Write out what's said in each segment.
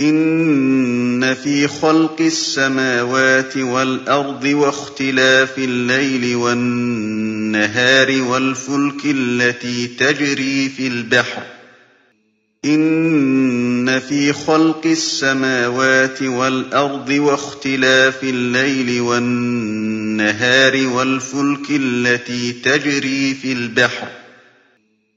إِنَّ فِي خَلْقِ السَّمَاوَاتِ وَالْأَرْضِ وَاخْتِلَافِ اللَّيْلِ وَالنَّهَارِ وَالْفُلْكِ الَّتِي تَجْرِي فِي الْبَحْرِ. إِنَّ فِي خَلْقِ السَّمَاوَاتِ وَالْأَرْضِ وَاخْتِلَافِ اللَّيْلِ وَالنَّهَارِ وَالْفُلْكِ الَّتِي تَجْرِي فِي الْبَحْرِ.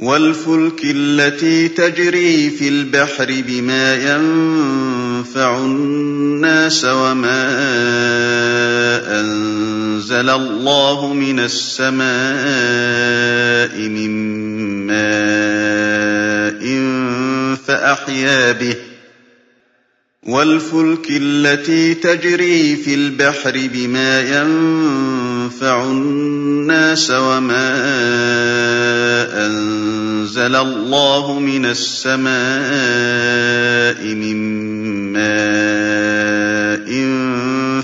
وَالْفُلْكِ الَّتِي تَجْرِي فِي الْبَحْرِ بِمَا يَنفَعُ النَّاسَ وَمَا أَنزَلَ اللَّهُ مِنَ السَّمَاءِ مِن مَّاءٍ فَأَحْيَا بِهِ. وَالْفُلْكِ الَّتِي تَجْرِي فِي الْبَحْرِ بِمَا يَنفَعُ النَّاسَ وَمَا أَنزَلَ اللَّهُ مِنَ السَّمَاءِ مِن مَّاءٍ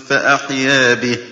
فَأَحْيَا بِهِ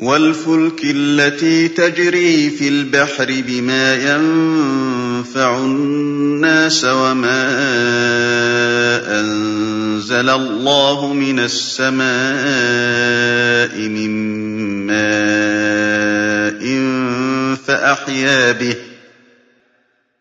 وَالْفُلْكِ الَّتِي تَجْرِي فِي الْبَحْرِ بِمَا يَنفَعُ النَّاسَ وَمَا أَنزَلَ اللَّهُ مِنَ السَّمَاءِ مِن مَّاءٍ فَأَحْيَا بِهِ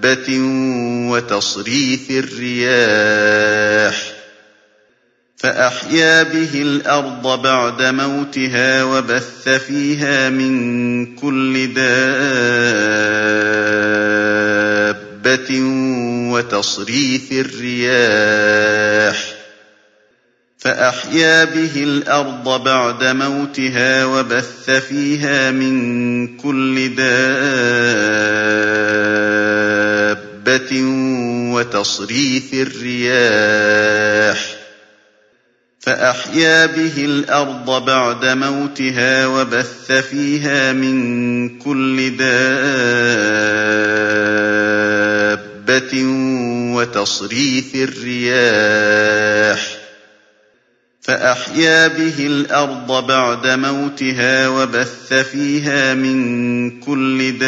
دَابَّةٍ وَتَصْرِيفِ الرِّيَاحِ فَأَحْيَا بِهِ الْأَرْضَ بَعْدَ مَوْتِهَا وَبَثَّ فِيهَا مِن كُلِّ دَابَّةٍ وَتَصْرِيفِ الرِّيَاحِ فَأَحْيَا بِهِ الْأَرْضَ بَعْدَ مَوْتِهَا وَبَثَّ فِيهَا مِن كُلِّ دَابَّةٍ وَتَصْرِيفِ الرِّيَاحِ فَأَحْيَا بِهِ الْأَرْضَ بَعْدَ مَوْتِهَا وَبَثَّ فِيهَا مِن كُلِّ دَابَّةٍ وَتَصْرِيفِ الرِّيَاحِ فَأَحْيَا بِهِ الْأَرْضَ بَعْدَ مَوْتِهَا وَبَثَّ فِيهَا مِن كُلِّ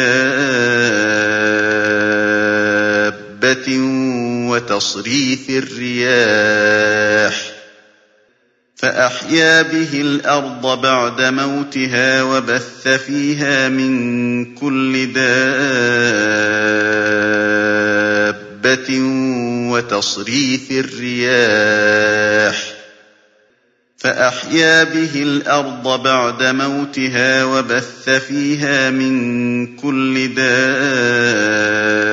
وتصريف الرياح فأحيا به الأرض بعد موتها وبث فيها من كل دابة وتصريف الرياح فأحيا به الأرض بعد موتها وبث فيها من كل دابة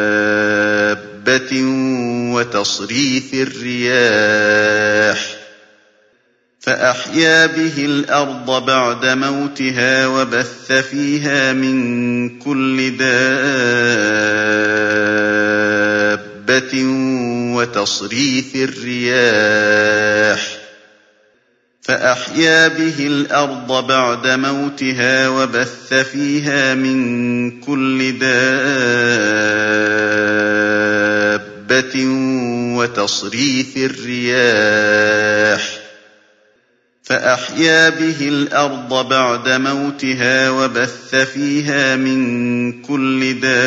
وتصريف الرياح فأحيا به الأرض بعد موتها وبث فيها من كل دابة وتصريف الرياح فأحيا به الأرض بعد موتها وبث فيها من كل دابة وتصريف الرياح فأحيا به الأرض بعد موتها وبث فيها من كل دابة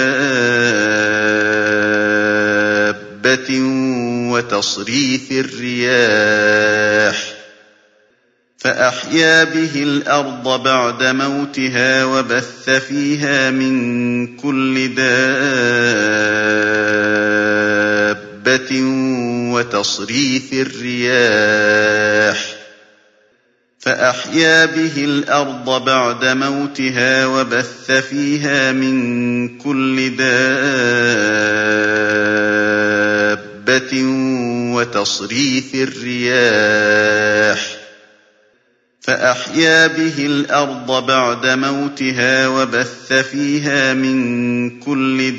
وتصريف الرياح فأحيا به الأرض بعد موتها وبث فيها من كل دابة وتصريف الرياح فأحيا به الأرض بعد موتها وبث فيها من كل دابة وتصريف الرياح فأحيا به الأرض بعد موتها وبث فيها من كل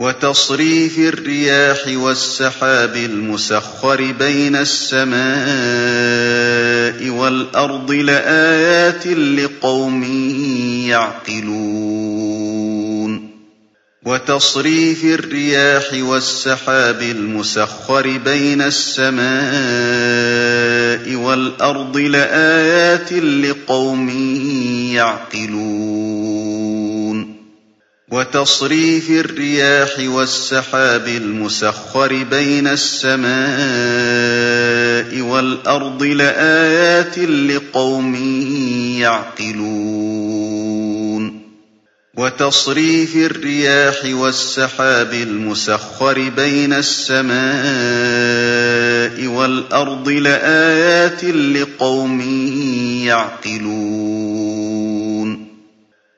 وتصريف الرياح والسحاب المسخر بين السماء والأرض لآيات لقوم يعقلون. وتصريف الرياح والسحاب المسخر بين السماء والأرض لآيات لقوم يعقلون. وتصريف الرياح والسحاب المسخر بين السماء والأرض لآيات لقوم يعقلون. وتصريف الرياح والسحاب المسخر بين السماء والأرض لآيات لقوم يعقلون.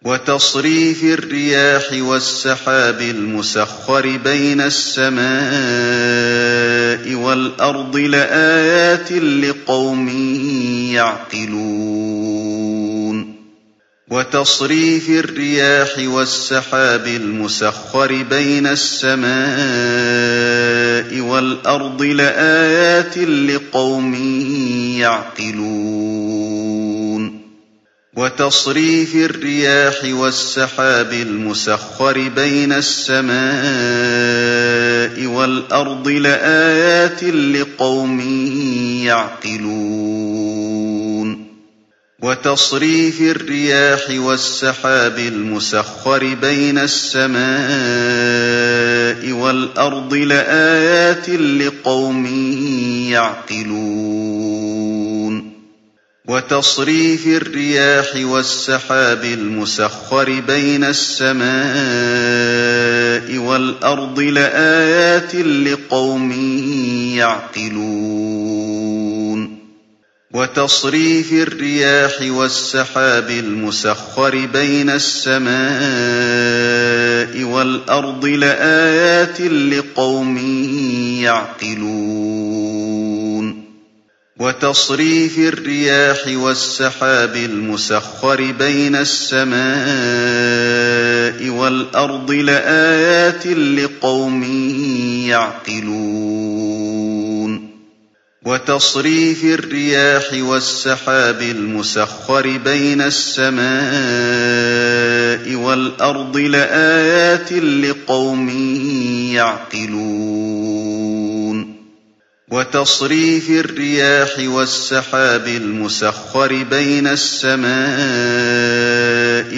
وتصريف الرياح والسحاب المسخر بين السماء والأرض لآيات لقوم يعقلون. وتصريف الرياح والسحاب المسخر بين السماء والأرض لآيات لقوم يعقلون. وتصريف الرياح والسحاب المسخر بين السماء والأرض لآيات لقوم يعقلون. وتصريف الرياح والسحاب المسخر بين السماء والأرض لآيات لقوم يعقلون. وتصريف الرياح والسحاب المسخر بين السماء والأرض لآيات لقوم يعقلون. وتصريف الرياح والسحاب المسخر بين السماء والأرض لآيات لقوم يعقلون. وتصريف الرياح والسحاب المسخر بين السماء والأرض لآيات لقوم يعقلون. وتصريف الرياح والسحاب المسخر بين السماء والأرض لآيات لقوم يعقلون. وتصريف الرياح والسحاب المسخر بين السماء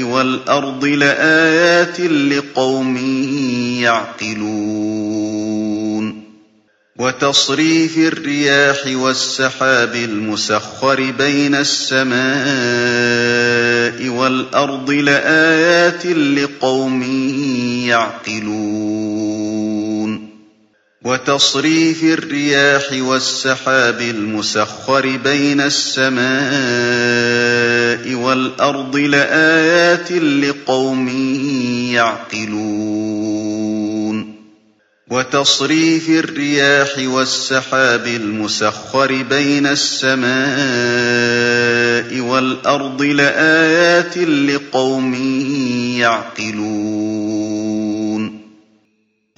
والأرض لآيات لقوم يعقلون. وتصريف الرياح والسحاب المسخر بين السماء والأرض لآيات لقوم يعقلون. وتصريف الرياح والسحاب المسخر بين السماء والأرض لآيات لقوم يعقلون. وتصريف الرياح والسحاب المسخر بين السماء والأرض لآيات لقوم يعقلون.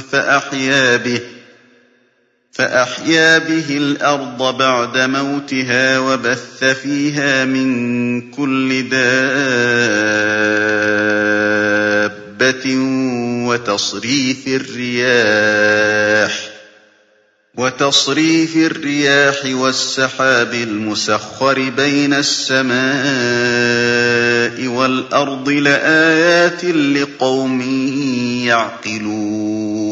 فَأَحْيَا بِهِ فَأَحْيَا بِهِ الْأَرْضَ بَعْدَ مَوْتِهَا وَبَثَّ فِيهَا مِن كُلِّ دَابَّةٍ وَتَصْرِيفِ الرِّيَاحِ. وَتَصْرِيفِ الرِّيَاحِ وَالسَّحَابِ الْمُسَخَّرِ بَيْنَ السَّمَاءِ وَالْأَرْضِ لَآيَاتٍ لِقَوْمٍ يَعْقِلُونَ.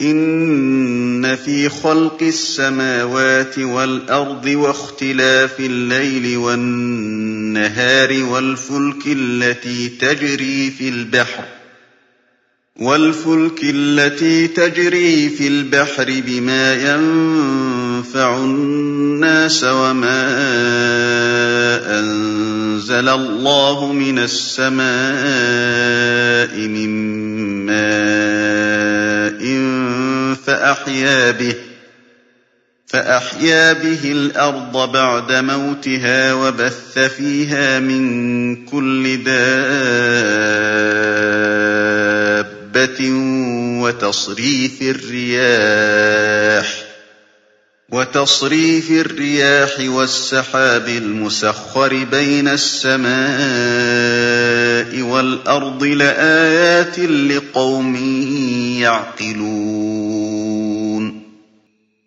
إِنَّ فِي خَلْقِ السَّمَاوَاتِ وَالْأَرْضِ وَاخْتِلَافِ اللَّيْلِ وَالنَّهَارِ وَالْفُلْكِ الَّتِي تَجْرِي فِي الْبَحْرِ وَالْفُلْكِ الَّتِي تَجْرِي فِي الْبَحْرِ بِمَا يَنفَعُ النَّاسَ وَمَا أَنزَلَ اللَّهُ مِنَ السَّمَاءِ مِن مَّاءٍ فَأَحْيَا بِهِ الْأَرْضَ بَعْدَ مَوْتِهَا وَبَثَّ فِيهَا مِن كُلِّ دَابَّةٍ وَتَصْرِيفِ الرِّيَاحِ وَتَصْرِيفِ الرِّيَاحِ وَالسَّحَابِ الْمُسَخَّرِ بَيْنَ السَّمَاءِ وَالْأَرْضِ لَآيَاتٍ لِقَوْمٍ يَعْقِلُونَ.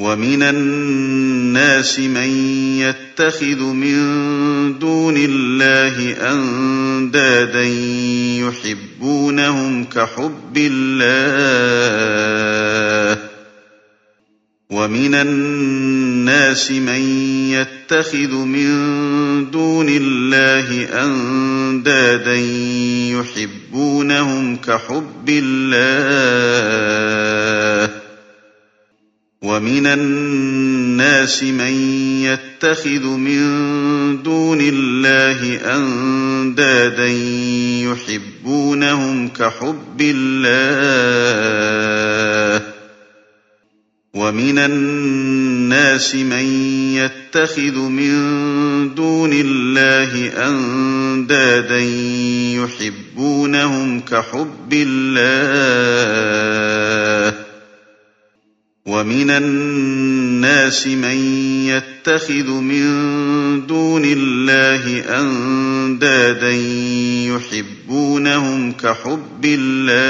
وَمِنَ النَّاسِ مَن يَتَّخِذُ مِن دُونِ اللَّهِ أَندَادًا يُحِبُّونَهُمْ كَحُبِّ اللَّهِ. وَمِنَ النَّاسِ مَن يَتَّخِذُ مِن دُونِ اللَّهِ أَندَادًا يُحِبُّونَهُمْ كَحُبِّ اللَّهِ. وَمِنَ النَّاسِ مَن يَتَّخِذُ مِن دُونِ اللَّهِ أَندَادًا يُحِبُّونَهُمْ كَحُبِّ اللَّهِ وَمِنَ النَّاسِ مَن يَتَّخِذُ مِن دُونِ اللَّهِ أَندَادًا يُحِبُّونَهُمْ كَحُبِّ اللَّهِ وَمِنَ النَّاسِ مَن يَتَّخِذُ مِن دُونِ اللَّهِ أَندَادًا يُحِبُّونَهُمْ كَحُبِّ اللَّهِ.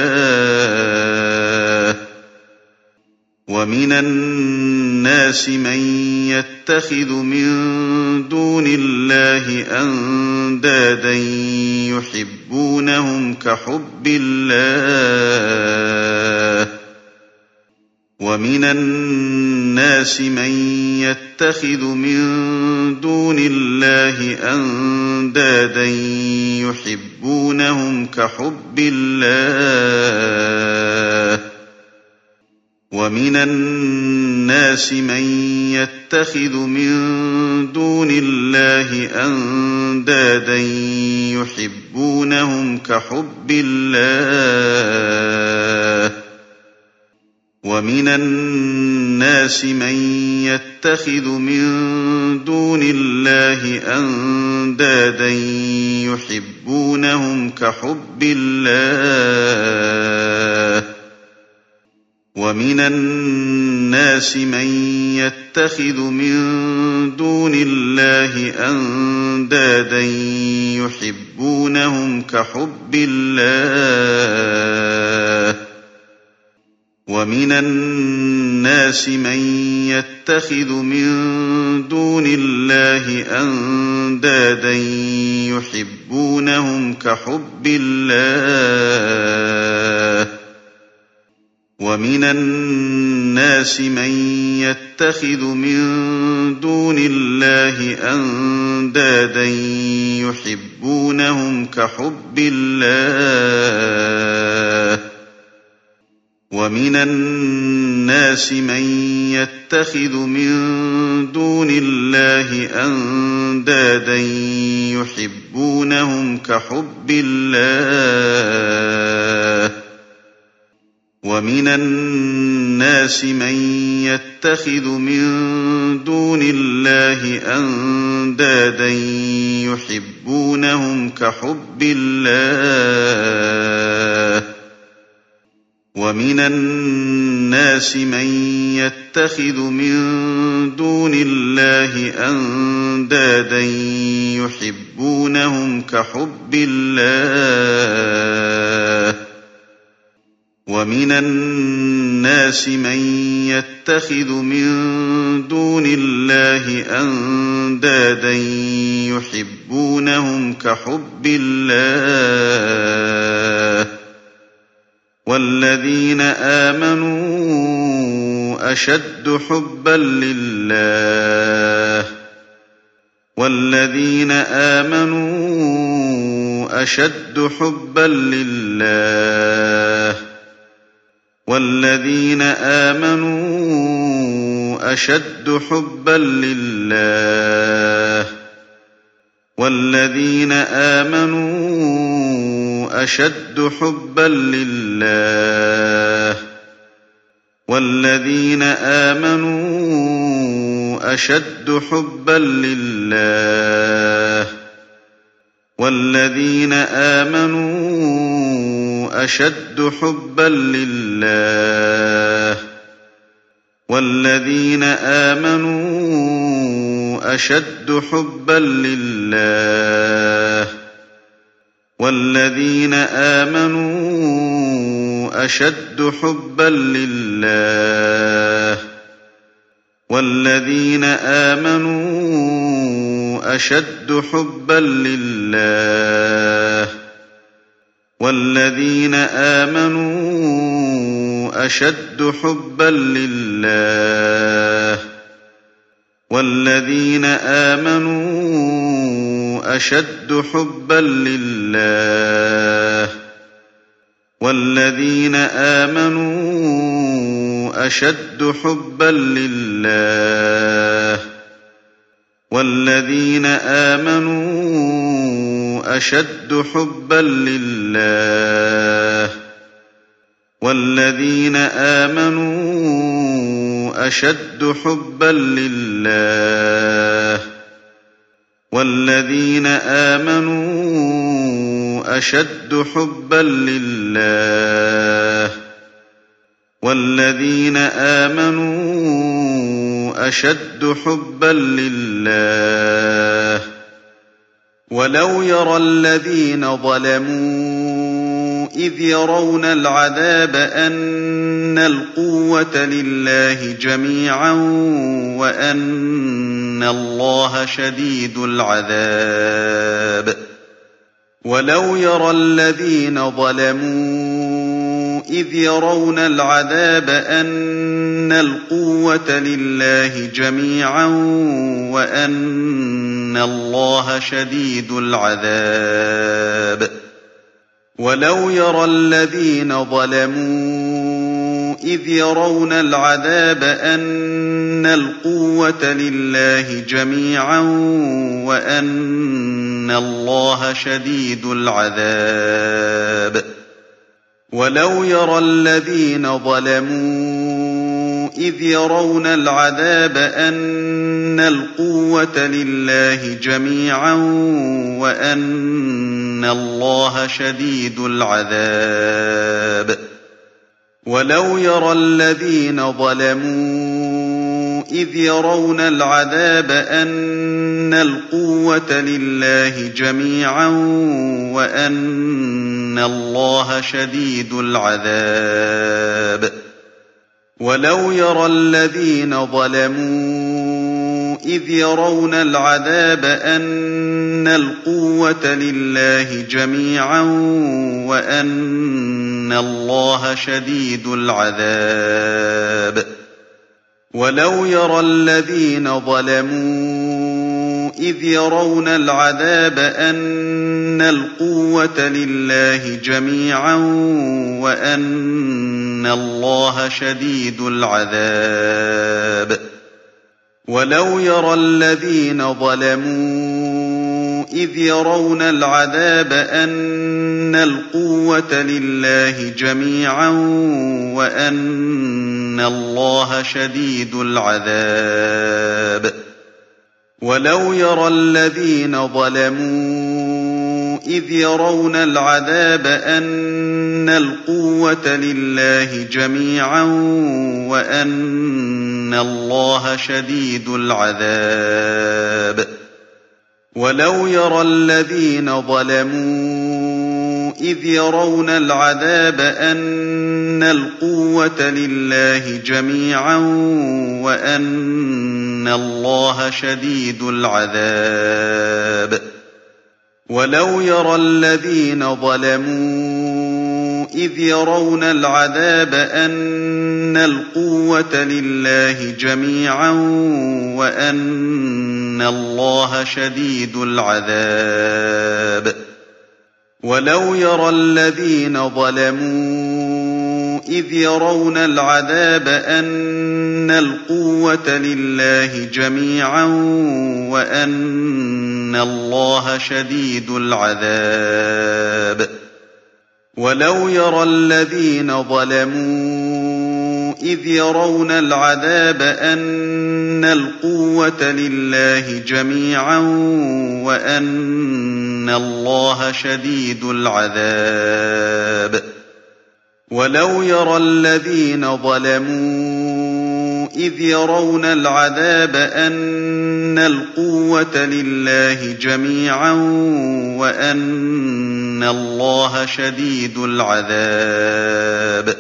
وَمِنَ النَّاسِ مَن يَتَّخِذُ مِن دُونِ اللَّهِ أَندَادًا يُحِبُّونَهُمْ كَحُبِّ اللَّهِ. وَمِنَ النَّاسِ مَن يَتَّخِذُ مِن دُونِ اللَّهِ أَندَادًا يُحِبُّونَهُمْ كَحُبِّ اللَّهِ. وَمِنَ النَّاسِ مَن يَتَّخِذُ مِن دُونِ اللَّهِ أَندَادًا يُحِبُّونَهُمْ كَحُبِّ اللَّهِ. وَمِنَ النَّاسِ مَن يَتَّخِذُ مِن دُونِ اللَّهِ أَندَادًا يُحِبُّونَهُمْ كَحُبِّ اللَّهِ وَمِنَ النَّاسِ مَن يَتَّخِذُ مِن دُونِ اللَّهِ أَندَادًا يُحِبُّونَهُمْ كَحُبِّ اللَّهِ وَمِنَ النَّاسِ مَن يَتَّخِذُ مِن دُونِ اللَّهِ أَندَادًا يُحِبُّونَهُمْ كَحُبِّ اللَّهِ. وَمِنَ النَّاسِ مَن يَتَّخِذُ مِن دُونِ اللَّهِ أَندَادًا يُحِبُّونَهُمْ كَحُبِّ اللَّهِ. وَمِنَ النَّاسِ مَن يَتَّخِذُ مِن دُونِ اللَّهِ أَندَادًا يُحِبُّونَهُمْ كَحُبِّ اللَّهِ ۖ. وَمِنَ النَّاسِ مَن يَتَّخِذُ مِن دُونِ اللَّهِ أَندَادًا يُحِبُّونَهُمْ كَحُبِّ اللَّهِ. وَمِنَ النَّاسِ مَن يَتَّخِذُ مِن دُونِ اللَّهِ أَندَادًا يُحِبُّونَهُمْ كَحُبِّ اللَّهِ ۖ. وَمِنَ النَّاسِ مَن يَتَّخِذُ مِن دُونِ اللَّهِ أَندَادًا يُحِبُّونَهُمْ كَحُبِّ اللَّهِ. وَالَّذِينَ آمَنُوا أَشَدُّ حُبًّا لِّلَّهِ وَالَّذِينَ آمَنُوا أَشَدُّ حُبًّا لِّلَّهِ وَالَّذِينَ آمَنُوا أَشَدُّ حُبًّا لِّلَّهِ وَالَّذِينَ آمَنُوا أَشَدُّ حُبًّا لِّلَّهِ وَالَّذِينَ آمَنُوا أَشَدُّ حُبًّا لِّلَّهِ وَالَّذِينَ آمَنُوا أَشَدُّ حُبًّا لِّلَّهِ وَالَّذِينَ آمَنُوا أَشَدُّ حُبًّا لِّلَّهِ وَالَّذِينَ آمَنُوا أَشَدُّ حُبًّا لِّلَّهِ وَالَّذِينَ آمَنُوا أَشَدُّ حُبًّا لِّلَّهِ وَالَّذِينَ آمَنُوا أَشَدُّ حُبًّا لِّلَّهِ وَالَّذِينَ آمَنُوا أَشَدُّ حُبًّا لِّلَّهِ وَالَّذِينَ آمَنُوا أَشَدُّ حُبًّا لِّلَّهِ وَالَّذِينَ آمَنُوا أَشَدُّ حُبًّا لِّلَّهِ وَالَّذِينَ آمَنُوا أَشَدُّ حُبًّا لِّلَّهِ وَالَّذِينَ آمَنُوا أَشَدُّ حُبًّا لِّلَّهِ وَالَّذِينَ آمَنُوا أَشَدُّ حُبًّا لِّلَّهِ وَلَوْ يَرَى الَّذِينَ ظَلَمُوا إِذْ يَرَوْنَ الْعَذَابَ أَنَّ الْقُوَّةَ لِلَّهِ جَمِيعًا وَأَنَّ إِنَّ اللَّهَ شَدِيدُ الْعَذَابِ وَلَوْ يَرَى الَّذِينَ ظَلَمُوا إِذْ يَرَوْنَ الْعَذَابَ أَنَّ الْقُوَّةَ لِلَّهِ جَمِيعًا وَأَنَّ اللَّهَ شَدِيدُ الْعَذَابِ وَلَوْ يَرَى الَّذِينَ ظَلَمُوا إِذْ يَرَوْنَ الْعَذَابَ أَنَّ الْقُوَّةَ لِلَّهِ جَمِيعًا وَأَنَّ اللَّهَ شَدِيدُ الْعَذَابِ. وَلَوْ يَرَى الَّذِينَ ظَلَمُوا إِذْ يَرَوْنَ الْعَذَابَ أَنَّ الْقُوَّةَ لِلَّهِ جَمِيعًا وَأَنَّ اللَّهَ شَدِيدُ الْعَذَابِ. وَلَوْ يَرَى الَّذِينَ ظَلَمُوا إِذْ يَرَوْنَ الْعَذَابَ أَنَّ الْقُوَّةَ لِلَّهِ جَمِيعًا وَأَنَّ اللَّهَ شَدِيدُ الْعَذَابِ وَلَوْ يَرَى الَّذِينَ ظَلَمُوا إِذْ يَرَوْنَ الْعَذَابَ أَنَّ الْقُوَّةَ لِلَّهِ جَمِيعًا وَأَنَّ اللَّهَ شَدِيدُ الْعَذَابِ وَلَوْ يَرَى الَّذِينَ ظَلَمُوا إِذْ يَرَوْنَ الْعَذَابَ أَنَّ الْقُوَّةَ لِلَّهِ جَمِيعًا وَأَنَّ اللَّهَ شَدِيدُ الْعَذَابِ وَلَوْ يَرَى الَّذِينَ ظَلَمُوا إِذْ يَرَوْنَ الْعَذَابَ أَنَّ الْقُوَّةَ لِلَّهِ جَمِيعًا وَأَنَّ اللَّهَ شَدِيدُ الْعَذَابِ وَلَوْ يَرَى الَّذِينَ ظَلَمُوا إِذْ يَرَوْنَ الْعَذَابَ أَنَّ الْقُوَّةَ لِلَّهِ جَمِيعًا وَأَنَّ اللَّهَ شَدِيدُ الْعَذَابِ وَلَوْ يَرَى الَّذِينَ ظَلَمُوا إِذْ يَرَوْنَ الْعَذَابَ أَنَّ الْقُوَّةَ لِلَّهِ جَمِيعًا وَأَنَّ اللَّهَ شَدِيدُ الْعَذَابِ. وَلَوْ يَرَى الَّذِينَ ظَلَمُوا إِذْ يَرَوْنَ الْعَذَابَ أَنَّ الْقُوَّةَ لِلَّهِ جَمِيعًا وَأَنَّ اللَّهَ شَدِيدُ الْعَذَابِ. وَلَوْ يَرَى الَّذِينَ ظَلَمُوا إِذْ يَرَوْنَ الْعَذَابَ أَنَّ الْقُوَّةَ لِلَّهِ جَمِيعًا وَأَنَّ اللَّهَ شَدِيدُ الْعَذَابِ وَلَوْ يَرَى الَّذِينَ ظَلَمُوا إِذْ يَرَوْنَ الْعَذَابَ أَنَّ الْقُوَّةَ لِلَّهِ جَمِيعًا وَأَنَّ اللَّهَ شَدِيدُ الْعَذَابِ وَلَوْ يَرَى الَّذِينَ ظَلَمُوا إِذْ يَرَوْنَ الْعَذَابَ أَنَّ الْقُوَّةَ لِلَّهِ جَمِيعًا وَأَنَّ اللَّهَ شَدِيدُ الْعَذَابِ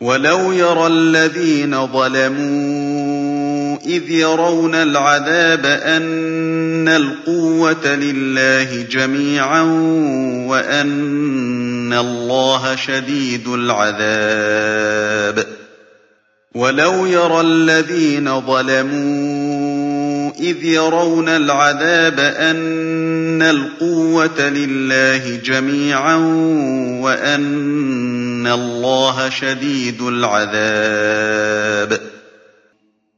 وَلَوْ يَرَى الَّذِينَ ظَلَمُوا إِذْ يَرَوْنَ الْعَذَابَ أَنَّ الْقُوَّةَ لِلَّهِ جَمِيعًا وَأَنَّ اللَّهَ شَدِيدُ الْعَذَابِ وَلَوْ يَرَى الَّذِينَ ظَلَمُوا إِذْ يَرَوْنَ الْعَذَابَ أَنَّ الْقُوَّةَ لِلَّهِ جَمِيعًا وَأَنَّ اللَّهَ شَدِيدُ الْعَذَابِ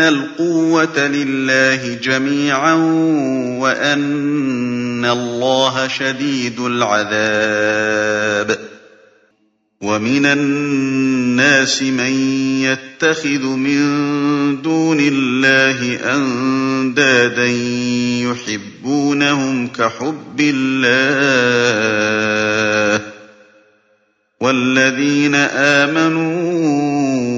الْقُوَّةَ لِلَّهِ جَمِيعًا وَأَنَّ اللَّهَ شَدِيدُ الْعَذَابِ وَمِنَ النَّاسِ مَن يَتَّخِذُ مِن دُونِ اللَّهِ أَندَادًا يُحِبُّونَهُمْ كَحُبِّ اللَّهِ ۖ وَالَّذِينَ آمَنُوا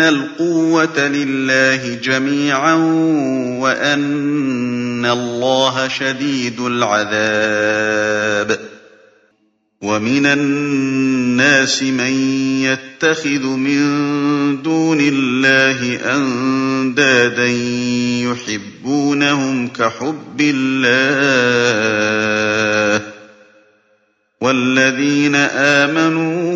الْقُوَّةَ لِلَّهِ جَمِيعًا وَأَنَّ اللَّهَ شَدِيدُ الْعَذَابِ. وَمِنَ النَّاسِ مَن يَتَّخِذُ مِن دُونِ اللَّهِ أَندَادًا يُحِبُّونَهُمْ كَحُبِّ اللَّهِ ۖ. وَالَّذِينَ آمَنُوا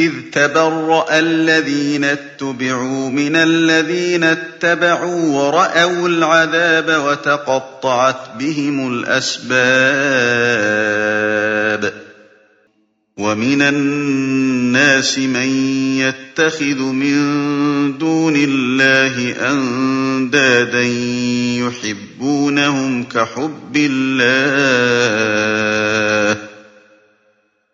إِذْ تَبَرَّأَ الَّذِينَ اتُّبِعُوا مِنَ الَّذِينَ اتَّبَعُوا وَرَأَوُا الْعَذَابَ وَتَقَطَّعَتْ بِهِمُ الْأَسْبَابُ وَمِنَ النَّاسِ مَن يَتَّخِذُ مِن دُونِ اللَّهِ أَندَادًا يُحِبُّونَهُمْ كَحُبِّ اللَّهِ ۖ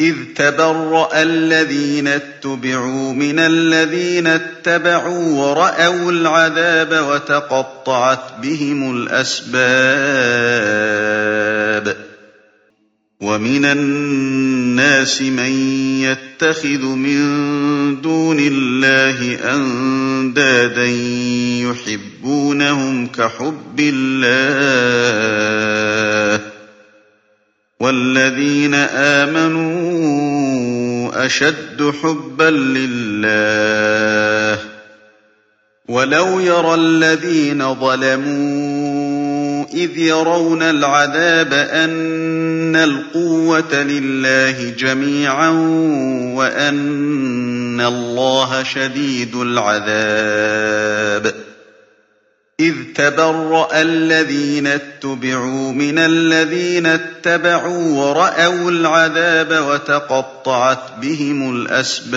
إِذْ تَبَرَّأَ الَّذِينَ اتُّبِعُوا مِنَ الَّذِينَ اتَّبَعُوا وَرَأَوُا الْعَذَابَ وَتَقَطَّعَتْ بِهِمُ الْأَسْبَابُ وَمِنَ النَّاسِ مَن يَتَّخِذُ مِن دُونِ اللَّهِ أَندَادًا يُحِبُّونَهُمْ كَحُبِّ اللَّهِ ۖ وَالَّذِينَ آمَنُوا أَشَدُّ حُبًّا لِّلَّهِ ۗ وَلَوْ يَرَى الَّذِينَ ظَلَمُوا إِذْ يَرَوْنَ الْعَذَابَ أَنَّ الْقُوَّةَ لِلَّهِ جَمِيعًا وَأَنَّ اللَّهَ شَدِيدُ الْعَذَابِ إِذْ تَبَرَّأَ الَّذِينَ اتُّبِعُوا مِنَ الَّذِينَ اتَّبَعُوا وَرَأَوُا الْعَذَابَ وَتَقَطَّعَتْ بِهِمُ الْأَسْبَابُ.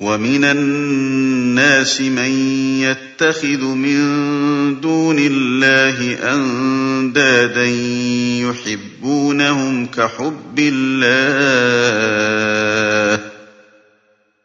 وَمِنَ النَّاسِ مَن يَتَّخِذُ مِن دُونِ اللَّهِ أَندَادًا يُحِبُّونَهُمْ كَحُبِّ اللَّهِ ۖ.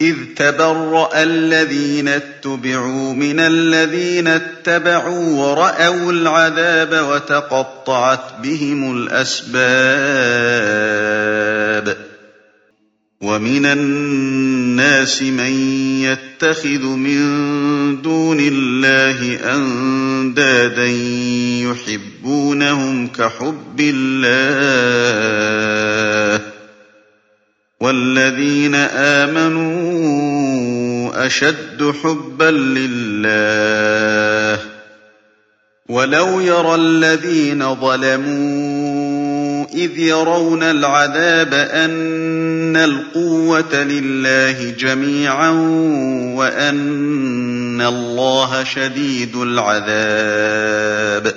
إِذْ تَبَرَّأَ الَّذِينَ اتُّبِعُوا مِنَ الَّذِينَ اتَّبَعُوا وَرَأَوُا الْعَذَابَ وَتَقَطَّعَتْ بِهِمُ الْأَسْبَابُ وَمِنَ النَّاسِ مَن يَتَّخِذُ مِن دُونِ اللَّهِ أَندَادًا يُحِبُّونَهُمْ كَحُبِّ اللَّهِ ۖ وَالَّذِينَ آمَنُوا أَشَدُّ حُبًّا لِّلَّهِ ۗ وَلَوْ يَرَى الَّذِينَ ظَلَمُوا إِذْ يَرَوْنَ الْعَذَابَ أَنَّ الْقُوَّةَ لِلَّهِ جَمِيعًا وَأَنَّ اللَّهَ شَدِيدُ الْعَذَابِ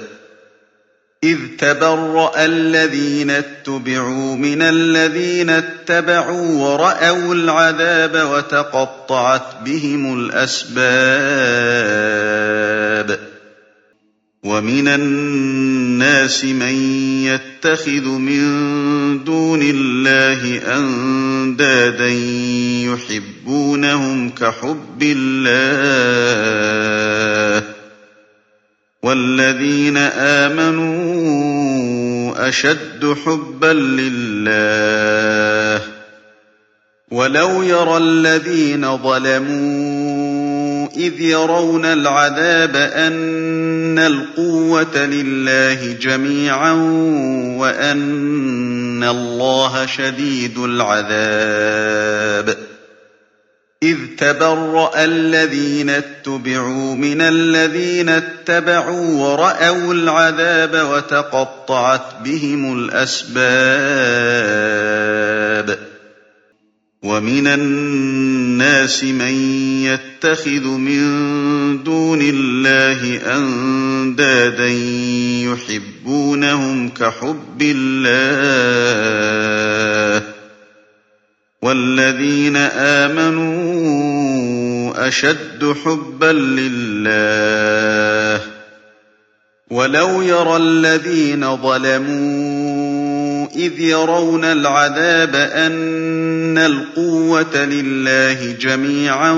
إِذْ تَبَرَّأَ الَّذِينَ اتُّبِعُوا مِنَ الَّذِينَ اتَّبَعُوا وَرَأَوُا الْعَذَابَ وَتَقَطَّعَتْ بِهِمُ الْأَسْبَابُ وَمِنَ النَّاسِ مَن يَتَّخِذُ مِن دُونِ اللَّهِ أَندَادًا يُحِبُّونَهُمْ كَحُبِّ اللَّهِ ۖ وَالَّذِينَ آمَنُوا أَشَدُّ حُبًّا لِّلَّهِ ۗ وَلَوْ يَرَى الَّذِينَ ظَلَمُوا إِذْ يَرَوْنَ الْعَذَابَ أَنَّ الْقُوَّةَ لِلَّهِ جَمِيعًا وَأَنَّ اللَّهَ شَدِيدُ الْعَذَابِ إِذْ تَبَرَّأَ الَّذِينَ اتُّبِعُوا مِنَ الَّذِينَ اتَّبَعُوا وَرَأَوُا الْعَذَابَ وَتَقَطَّعَتْ بِهِمُ الْأَسْبَابُ وَمِنَ النَّاسِ مَن يَتَّخِذُ مِن دُونِ اللَّهِ أَندَادًا يُحِبُّونَهُمْ كَحُبِّ اللَّهِ ۖ وَالَّذِينَ آمَنُوا أَشَدُّ حُبًّا لِّلَّهِ ۗ وَلَوْ يَرَى الَّذِينَ ظَلَمُوا إِذْ يَرَوْنَ الْعَذَابَ أَنَّ الْقُوَّةَ لِلَّهِ جَمِيعًا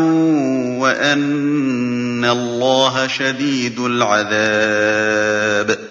وَأَنَّ اللَّهَ شَدِيدُ الْعَذَابِ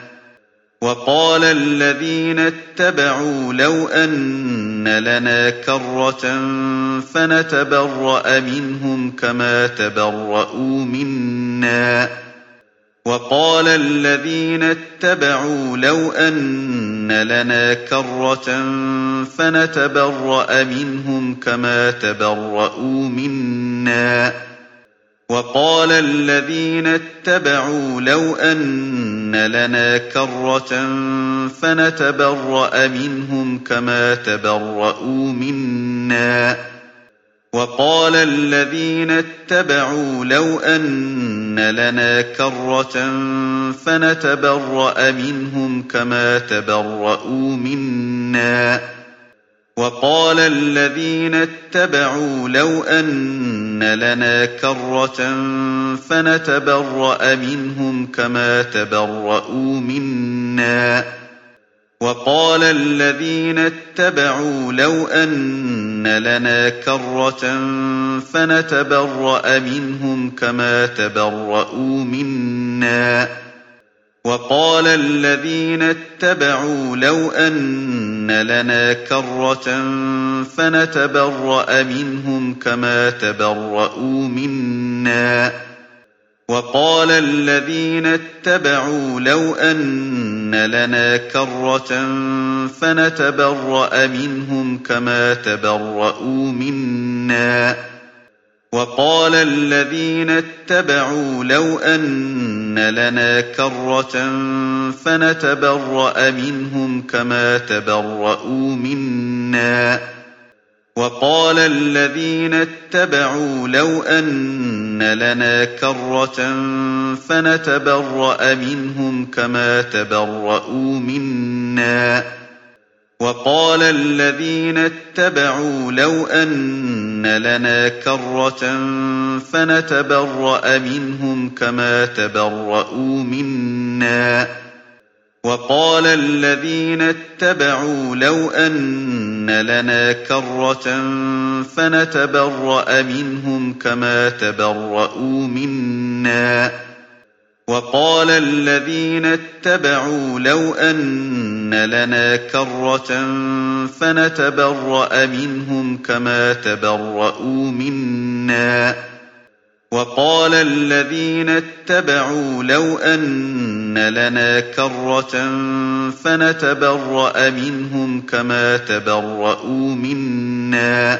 وقال الذين اتبعوا لو أن لنا كرة فنتبرأ منهم كما تبرؤوا منا. وقال الذين اتبعوا لو أن لنا كرة فنتبرأ منهم كما تبرؤوا منا. وقال الذين اتبعوا لو أن لنا كرة فنتبرأ منهم كما تبرؤوا منا. وقال الذين اتبعوا لو أن لنا كرة فنتبرأ منهم كما تبرؤوا منا. وقال الذين اتبعوا لو أن لنا كرة فنتبرأ منهم كما تبرؤوا منا. وقال الذين اتبعوا لو أن لنا كرة فنتبرأ منهم كما تبرؤوا منا. وقال الذين اتبعوا لو أن لنا كرة فنتبرأ منهم كما تبرؤوا منا. وقال الذين اتبعوا لو أن لنا كرة فنتبرأ منهم كما تبرؤوا منا. وقال الذين اتبعوا لو أن لنا كرة فنتبرأ منهم كما تبرؤوا منا. وقال الذين اتبعوا لو أن لنا كرة فنتبرأ منهم كما تبرؤوا منا. وقال الذين اتبعوا لو أن لنا كرة فنتبرأ منهم كما تبرؤوا منا. وقال الذين اتبعوا لو أن لنا كرة فنتبرأ منهم كما تبرؤوا منا. وقال الذين اتبعوا لو أن لنا كرة فنتبرأ منهم كما تبرؤوا منا. وقال الذين اتبعوا لو أن لنا كرة فنتبرأ منهم كما تبرؤوا منا.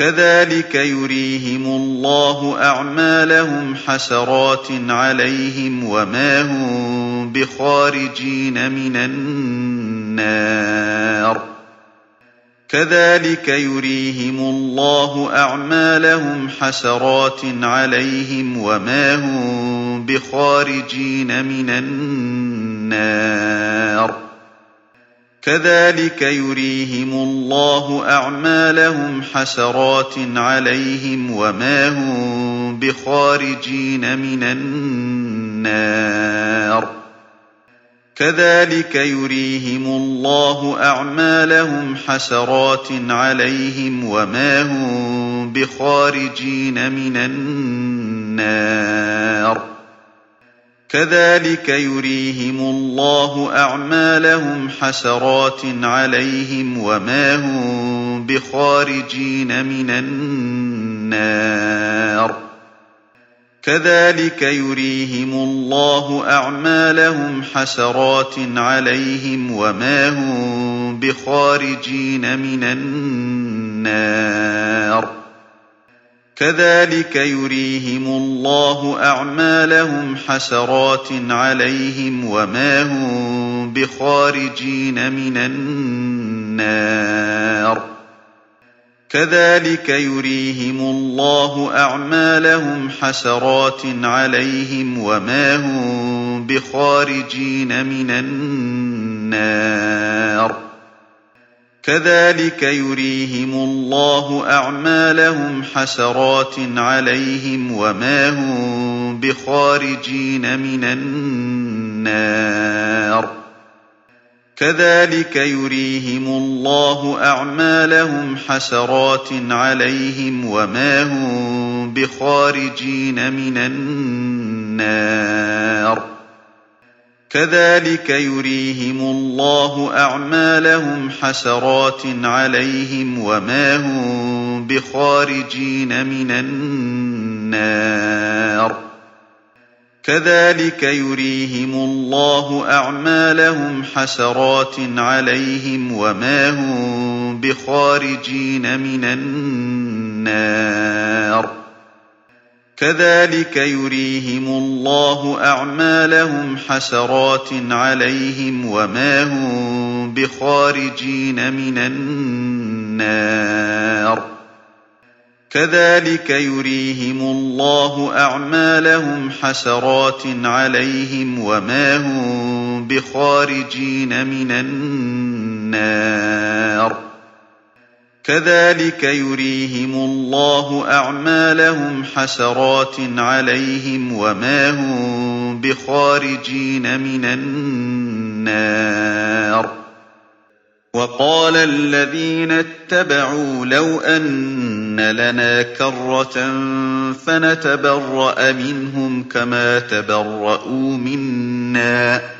كذلك يريهم الله أعمالهم حسرات عليهم وما هم بخارجين من النار. كذلك يريهم الله أعمالهم حسرات عليهم وما هم بخارجين من النار. كذلك يريهم الله أعمالهم حسرات عليهم وما هم بخارجين من النار. كذلك يريهم الله أعمالهم حسرات عليهم وما هم بخارجين من النار. كذلك يريهم الله أعمالهم حسرات عليهم وما هم بخارجين من النار. كذلك يريهم الله أعمالهم حسرات عليهم وما هم بخارجين من النار. كذلك يريهم الله أعمالهم حسرات عليهم وما هم بخارجين من النار. كذلك يريهم الله أعمالهم حسرات عليهم وما هم بخارجين من النار. كَذَٰلِكَ يُرِيهِمُ اللَّهُ أَعْمَالَهُمْ حَسَرَاتٍ عَلَيْهِمْ وَمَا هُم بِخَارِجِينَ مِنَ النَّارِ. كَذَٰلِكَ يُرِيهِمُ اللَّهُ أَعْمَالَهُمْ حَسَرَاتٍ عَلَيْهِمْ وَمَا هُم بِخَارِجِينَ مِنَ النَّارِ. كَذَٰلِكَ يُرِيهِمُ اللَّهُ أَعْمَالَهُمْ حَسَرَاتٍ عَلَيْهِمْ وَمَا هُم بِخَارِجِينَ مِنَ النَّارِ. كَذَٰلِكَ يُرِيهِمُ اللَّهُ أَعْمَالَهُمْ حَسَرَاتٍ عَلَيْهِمْ وَمَا هُم بِخَارِجِينَ مِنَ النَّارِ. كَذَٰلِكَ يُرِيهِمُ اللَّهُ أَعْمَالَهُمْ حَسَرَاتٍ عَلَيْهِمْ وَمَا هُم بِخَارِجِينَ مِنَ النَّارِ. كَذَٰلِكَ يُرِيهِمُ اللَّهُ أَعْمَالَهُمْ حَسَرَاتٍ عَلَيْهِمْ وَمَا هُم بِخَارِجِينَ مِنَ النَّارِ. كَذَٰلِكَ يُرِيهِمُ اللَّهُ أَعْمَالَهُمْ حَسَرَاتٍ عَلَيْهِمْ وَمَا هُم بِخَارِجِينَ مِنَ النَّارِ. وَقَالَ الَّذِينَ اتَّبَعُوا لَوْ أَنَّ لَنَا كَرَّةً فَنَتَبَرَّأَ مِنْهُمْ كَمَا تَبَرَّءُوا مِنَّا.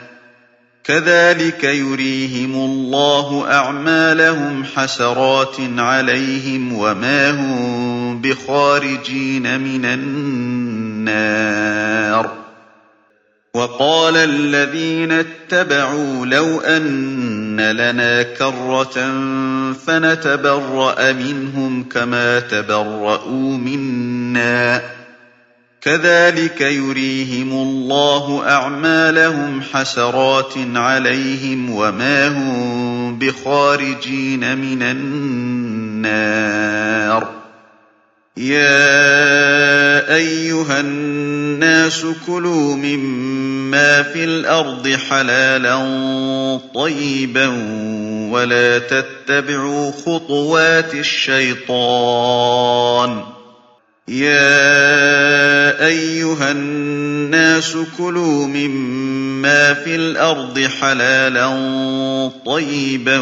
كَذَٰلِكَ يُرِيهِمُ اللَّهُ أَعْمَالَهُمْ حَسَرَاتٍ عَلَيْهِمْ وَمَا هُم بِخَارِجِينَ مِنَ النَّارِ. وَقَالَ الَّذِينَ اتَّبَعُوا لَوْ أَنَّ لَنَا كَرَّةً فَنَتَبَرَّأَ مِنْهُمْ كَمَا تَبَرَّءُوا مِنَّا. كَذَٰلِكَ يُرِيهِمُ اللَّهُ أَعْمَالَهُمْ حَسَرَاتٍ عَلَيْهِمْ وَمَا هُم بِخَارِجِينَ مِنَ النَّارِ. يَا أَيُّهَا النَّاسُ كُلُوا مِمَّا فِي الْأَرْضِ حَلَالًا طَيِّبًا وَلَا تَتَّبِعُوا خُطُوَاتِ الشَّيْطَانِ. يَا أَيُّهَا النَّاسُ كُلُوا مِمَّا فِي الْأَرْضِ حَلَالًا طَيِّبًا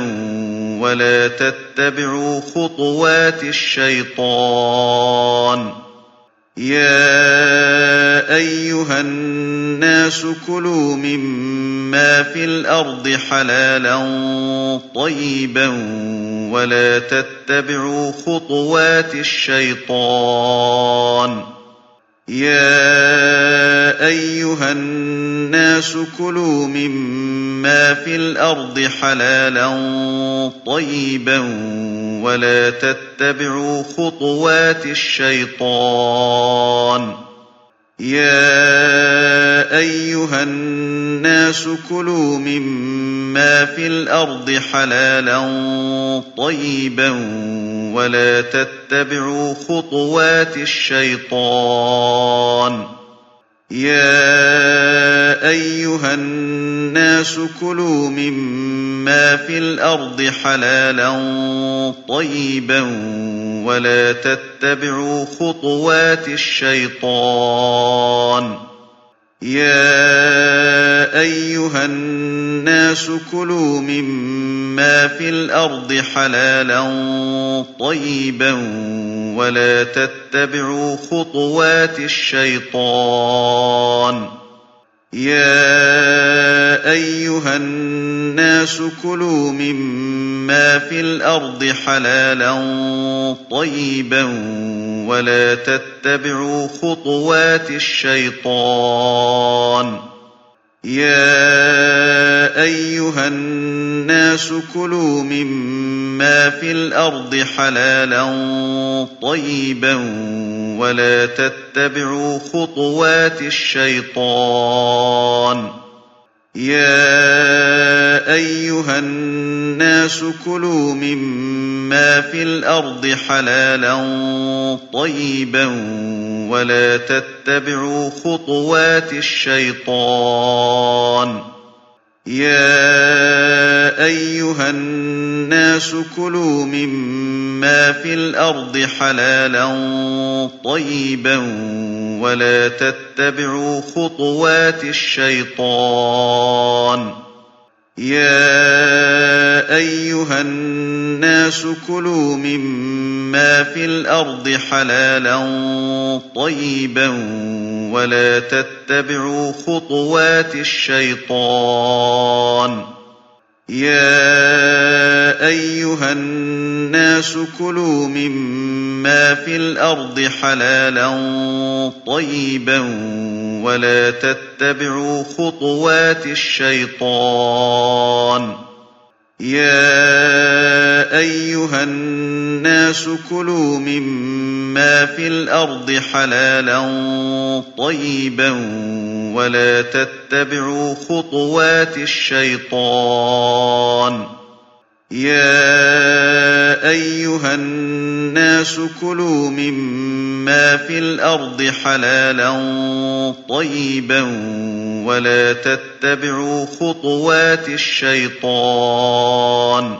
وَلَا تَتَّبِعُوا خُطُوَاتِ الشَّيْطَانِ يَا أَيُّهَا النَّاسُ كُلُوا مِمَّا فِي الْأَرْضِ حَلَالًا طَيِّبًا وَلَا تَتَّبِعُوا خُطُوَاتِ الشَّيْطَانِ. يَا أَيُّهَا النَّاسُ كُلُوا مِمَّا فِي الْأَرْضِ حَلَالًا طَيِّبًا وَلَا تَتَّبِعُوا خُطُوَاتِ الشَّيْطَانِ. يَا أَيُّهَا النَّاسُ كُلُوا مِمَّا فِي الْأَرْضِ حَلَالًا طَيِّبًا وَلَا تَتَّبِعُوا خُطُوَاتِ الشَّيْطَانِ. يَا أَيُّهَا النَّاسُ كُلُوا مِمَّا فِي الْأَرْضِ حَلَالًا طَيِّبًا وَلَا تَتَّبِعُوا خُطُوَاتِ الشَّيْطَانِ ۚ يَا أَيُّهَا النَّاسُ كُلُوا مِمَّا فِي الْأَرْضِ حَلَالًا طَيِّبًا وَلَا تَتَّبِعُوا خُطُوَاتِ الشَّيْطَانِ ۚ. يَا أَيُّهَا النَّاسُ كُلُوا مِمَّا فِي الْأَرْضِ حَلَالًا طَيِّبًا وَلَا تَتَّبِعُوا خُطُوَاتِ الشَّيْطَانِ ۚ. يَا أَيُّهَا النَّاسُ كُلُوا مِمَّا فِي الْأَرْضِ حَلَالًا طَيِّبًا وَلَا تَتَّبِعُوا خُطُوَاتِ الشَّيْطَانِ ۚ. يَا أَيُّهَا النَّاسُ كُلُوا مِمَّا فِي الْأَرْضِ حَلَالًا طَيِّبًا وَلَا تَتَّبِعُوا خُطُوَاتِ الشَّيْطَانِ ۚ. يَا أَيُّهَا النَّاسُ كُلُوا مِمَّا فِي الْأَرْضِ حَلَالًا طَيِّبًا وَلَا تَتَّبِعُوا خُطُوَاتِ الشَّيْطَانِ ۚ يَا أَيُّهَا النَّاسُ كُلُوا مِمَّا فِي الْأَرْضِ حَلَالًا طَيِّبًا وَلَا تَتَّبِعُوا خُطُوَاتِ الشَّيْطَانِ ۚ يَا أَيُّهَا النَّاسُ كُلُوا مِمَّا فِي الْأَرْضِ حَلَالًا طَيِّبًا وَلَا تَتَّبِعُوا خُطُوَاتِ الشَّيْطَانِ ۚ يَا أَيُّهَا النَّاسُ كُلُوا مِمَّا فِي الْأَرْضِ حَلَالًا طَيِّبًا وَلَا تَتَّبِعُوا خُطُوَاتِ الشَّيْطَانِ ۚ يَا أَيُّهَا النَّاسُ كُلُوا مِمَّا فِي الْأَرْضِ حَلَالًا طَيِّبًا وَلَا تَتَّبِعُوا خُطُوَاتِ الشَّيْطَانِ ۚ.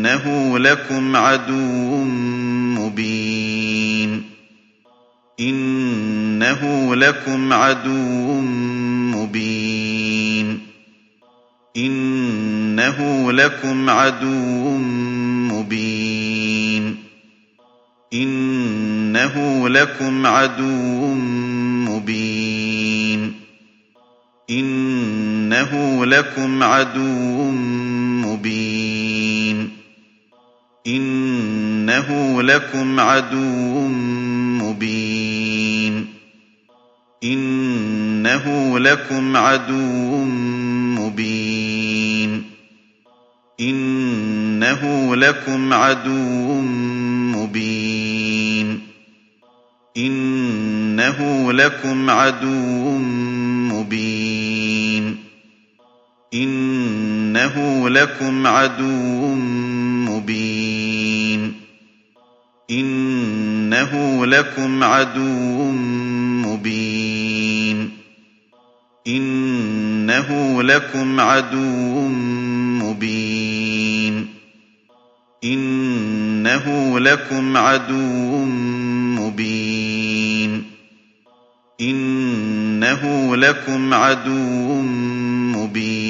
إِنَّهُ لَكُمْ عَدُوٌّ مُّبِينٌ. إِنَّهُ لَكُمْ عَدُوٌّ مُّبِينٌ. إِنَّهُ لَكُمْ عَدُوٌّ مُّبِينٌ. إِنَّهُ لَكُمْ عَدُوٌّ مُّبِينٌ. إِنَّهُ لَكُمْ عَدُوٌّ مُّبِينٌ. إِنَّهُ لَكُمْ عَدُوٌّ مُّبِينٌ إِنَّهُ لَكُمْ عَدُوٌّ مُّبِينٌ إِنَّهُ لَكُمْ عَدُوٌّ مُّبِينٌ إِنَّهُ لَكُمْ عَدُوٌّ مُّبِينٌ إِنَّهُ لَكُمْ عَدُوٌّ مُّبِينٌ إِنَّهُ لَكُمْ عَدُوٌّ مُّبِينٌ. إِنَّهُ لَكُمْ عَدُوٌّ مُّبِينٌ. إِنَّهُ لَكُمْ عَدُوٌّ مُّبِينٌ. إِنَّهُ لَكُمْ عَدُوٌّ مُّبِينٌ.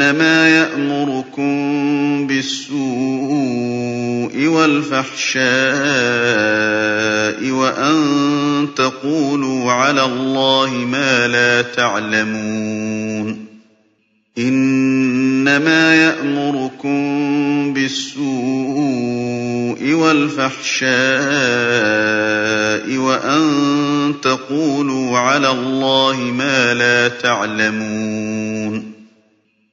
إِنَّمَا يَأْمُرُكُم بِالسُّوءِ وَالْفَحْشَاءِ وَأَن تَقُولُوا عَلَى اللَّهِ مَا لَا تَعْلَمُونَ إِنَّمَا يَأْمُرُكُم بِالسُّوءِ وَالْفَحْشَاءِ وَأَن تَقُولُوا عَلَى اللَّهِ مَا لَا تَعْلَمُونَ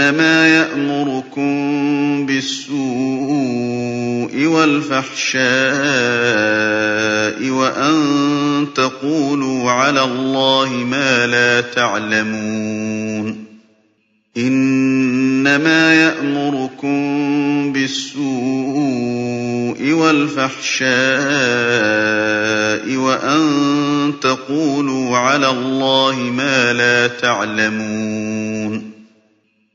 إِنَّمَا يَأْمُرُكُم بِالسُّوءِ وَالْفَحْشَاءِ وَأَن تَقُولُوا عَلَى اللَّهِ مَا لَا تَعْلَمُونَ إِنَّمَا يَأْمُرُكُم بِالسُّوءِ وَالْفَحْشَاءِ وَأَن تَقُولُوا عَلَى اللَّهِ مَا لَا تَعْلَمُونَ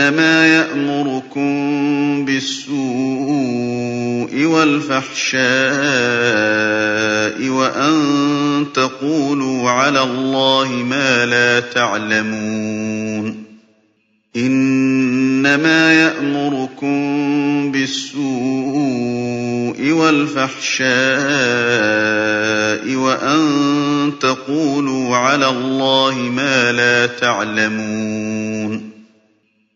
إِنَّمَا يَأْمُرُكُم بِالسُّوءِ وَالْفَحْشَاءِ وَأَن تَقُولُوا عَلَى اللَّهِ مَا لَا تَعْلَمُونَ إِنَّمَا يَأْمُرُكُم بِالسُّوءِ وَالْفَحْشَاءِ وَأَن تَقُولُوا عَلَى اللَّهِ مَا لَا تَعْلَمُونَ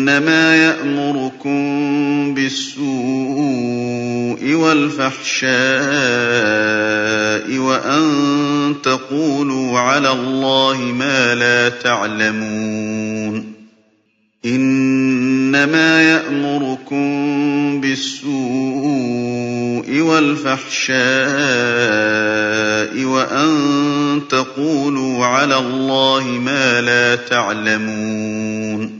إِنَّمَا يَأْمُرُكُم بِالسُّوءِ وَالْفَحْشَاءِ وَأَن تَقُولُوا عَلَى اللَّهِ مَا لَا تَعْلَمُونَ إِنَّمَا يَأْمُرُكُم بِالسُّوءِ وَالْفَحْشَاءِ وَأَن تَقُولُوا عَلَى اللَّهِ مَا لَا تَعْلَمُونَ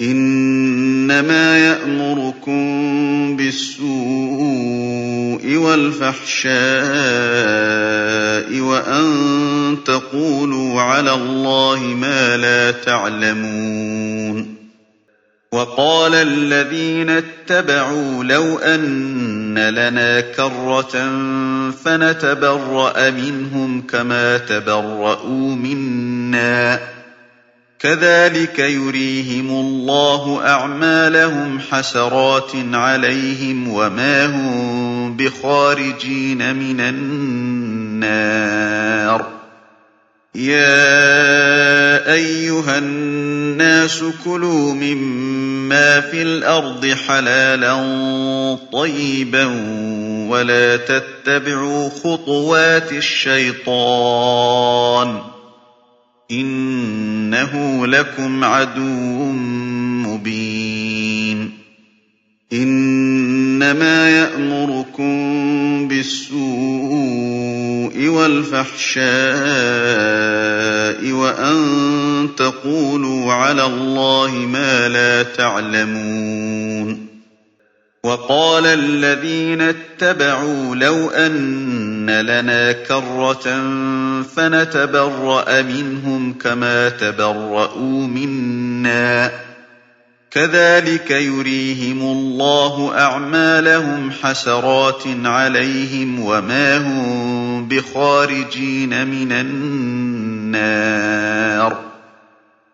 إِنَّمَا يَأْمُرُكُم بِالسُّوءِ وَالْفَحْشَاءِ وَأَن تَقُولُوا عَلَى اللَّهِ مَا لَا تَعْلَمُونَ وَقَالَ الَّذِينَ اتَّبَعُوا لَوْ أَنَّ لَنَا كَرَّةً فَنَتَبَرَّأَ مِنْهُمْ كَمَا تَبَرَّءُوا مِنَّا كَذَٰلِكَ يُرِيهِمُ اللَّهُ أَعْمَالَهُمْ حَسَرَاتٍ عَلَيْهِمْ وَمَا هُم بِخَارِجِينَ مِنَ النَّارِ. يَا أَيُّهَا النَّاسُ كُلُوا مِمَّا فِي الْأَرْضِ حَلَالًا طَيِّبًا وَلَا تَتَّبِعُوا خُطُوَاتِ الشَّيْطَانِ ۚ. إِنَّهُ لَكُمْ عَدُوٌّ مُّبِينٌ إِنَّمَا يَأْمُرُكُم بِالسُّوءِ وَالْفَحْشَاءِ وَأَن تَقُولُوا عَلَى اللَّهِ مَا لَا تَعْلَمُونَ وَقَالَ الَّذِينَ اتَّبَعُوا لَوْ أَنَّ لَنَا كَرَّةً فَنَتَبَرَّأَ مِنْهُمْ كَمَا تَبَرَّءُوا مِنَّا ۗ كَذَٰلِكَ يُرِيهِمُ اللَّهُ أَعْمَالَهُمْ حَسَرَاتٍ عَلَيْهِمْ وَمَا هُم بِخَارِجِينَ مِنَ النَّارِ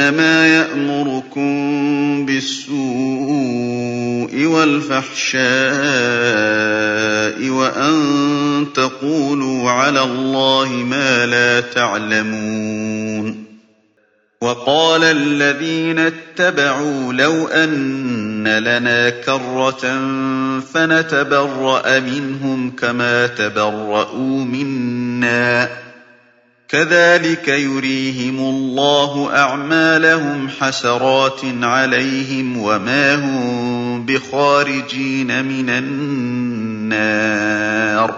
إِنَّمَا يَأْمُرُكُم بِالسُّوءِ وَالْفَحْشَاءِ وَأَن تَقُولُوا عَلَى اللَّهِ مَا لَا تَعْلَمُونَ وَقَالَ الَّذِينَ اتَّبَعُوا لَوْ أَنَّ لَنَا كَرَّةً فَنَتَبَرَّأَ مِنْهُمْ كَمَا تَبَرَّءُوا مِنَّا ۗ كَذَٰلِكَ يُرِيهِمُ اللَّهُ أَعْمَالَهُمْ حَسَرَاتٍ عَلَيْهِمْ وَمَا هُم بِخَارِجِينَ مِنَ النَّارِ.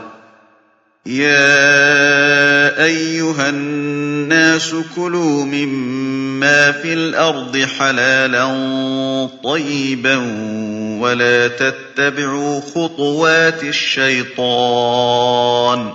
يَا أَيُّهَا النَّاسُ كُلُوا مِمَّا فِي الْأَرْضِ حَلَالًا طَيِّبًا وَلَا تَتَّبِعُوا خُطُوَاتِ الشَّيْطَانِ ۚ.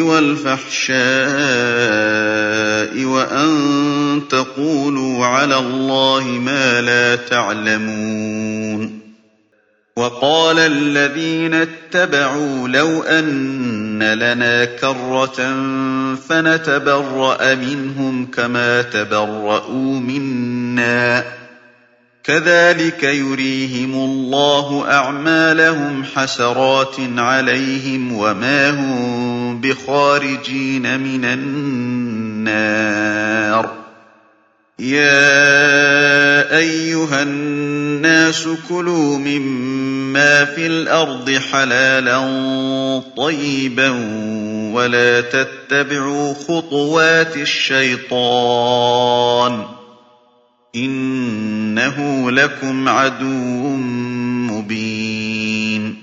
وَالْفَحْشَاءِ وَأَن تَقُولُوا عَلَى اللَّهِ مَا لَا تَعْلَمُونَ وقال الذين اتبعوا لو أن لنا كرة فنتبرأ منهم كما تبرؤوا منا كذلك يريهم الله أعمالهم حسرات عليهم وما هم بخارجين من النار. يا أيها الناس كلوا مما في الأرض حلالا طيبا ولا تتبعوا خطوات الشيطان. إنه لكم عدو مبين.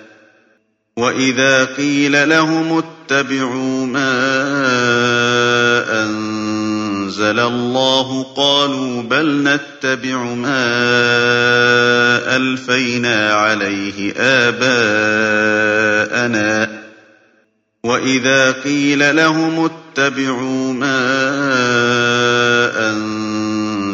وإذا قيل لهم اتبعوا ما أنزل الله قالوا بل نتبع ما ألفينا عليه آباءنا وإذا قيل لهم اتبعوا ما أنزل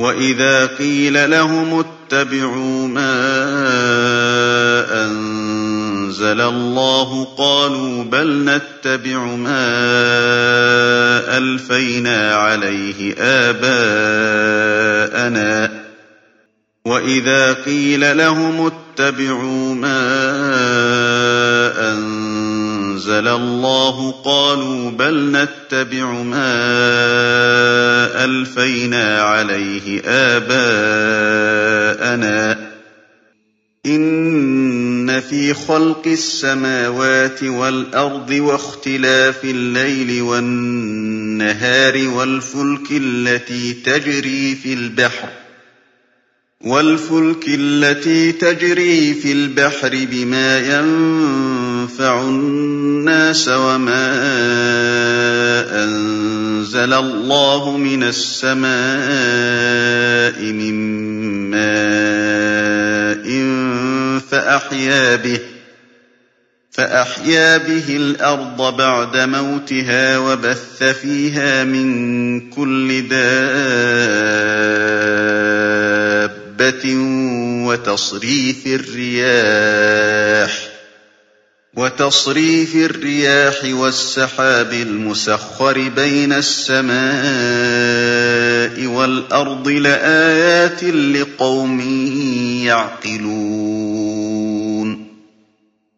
وَإِذَا قِيلَ لَهُمُ اتَّبِعُوا مَا أَنزَلَ اللَّهُ قَالُوا بَلْ نَتَّبِعُ مَا أَلْفَيْنَا عَلَيْهِ آبَاءَنَا ۚ وَإِذَا قِيلَ لَهُمُ اتَّبِعُوا مَا أَنزَلَ اللَّهُ قَالُوا بَلْ نَتَّبِعُ مَا أَلْفَيْنَا عَلَيْهِ آبَاءَنَا ۚ إِنَّ فِي خَلْقِ السَّمَاوَاتِ وَالْأَرْضِ وَاخْتِلَافِ اللَّيْلِ وَالنَّهَارِ وَالْفُلْكِ الَّتِي تَجْرِي فِي الْبَحْرِ وَالْفُلْكِ الَّتِي تَجْرِي فِي الْبَحْرِ بِمَا يَنفَعُ النَّاسَ وَمَا أَنزَلَ اللَّهُ مِنَ السَّمَاءِ مِن مَّاءٍ فَأَحْيَا بِهِ الْأَرْضَ بَعْدَ مَوْتِهَا وَبَثَّ فِيهَا مِن كُلِّ دَابَّةٍ وَتَصْرِيفِ الرِّيَاحِ وَالسَّحَابِ الْمُسَخَّرِ بَيْنَ السَّمَاءِ وَالْأَرْضِ لَآيَاتٍ لِّقَوْمٍ يَعْقِلُونَ.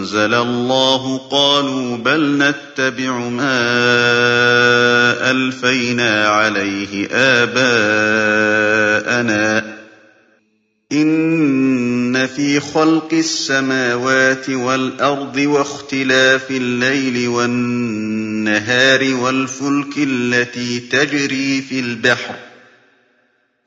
أَنزَلَ اللَّهُ قَالُوا بَلْ نَتَّبِعُ مَا أَلْفَيْنَا عَلَيْهِ آبَاءَنَا ۚ إِنَّ فِي خَلْقِ السَّمَاوَاتِ وَالْأَرْضِ وَاخْتِلَافِ اللَّيْلِ وَالنَّهَارِ وَالْفُلْكِ الَّتِي تَجْرِي فِي الْبَحْرِ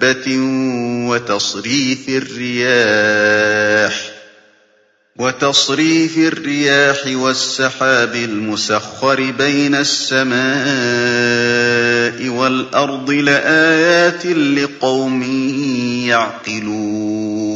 دَابَّةٍ وَتَصْرِيفِ الرِّيَاحِ وَالسَّحَابِ الْمُسَخَّرِ بَيْنَ السَّمَاءِ وَالْأَرْضِ لَآيَاتٍ لِّقَوْمٍ يَعْقِلُونَ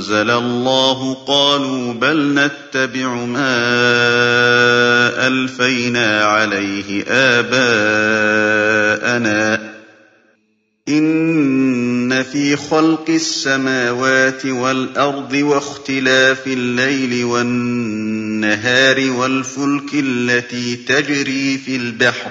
أَنزَلَ اللَّهُ قَالُوا بَلْ نَتَّبِعُ مَا أَلْفَيْنَا عَلَيْهِ آبَاءَنَا ۚ إِنَّ فِي خَلْقِ السَّمَاوَاتِ وَالْأَرْضِ وَاخْتِلَافِ اللَّيْلِ وَالنَّهَارِ وَالْفُلْكِ الَّتِي تَجْرِي فِي الْبَحْرِ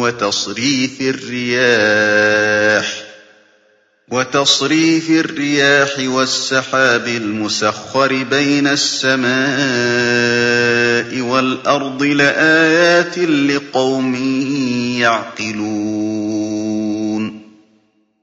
وَتَصْرِيفِ الرِّيَاحِ وتصريف الرياح والسحاب المسخر بين السماء والأرض لآيات لقوم يعقلون.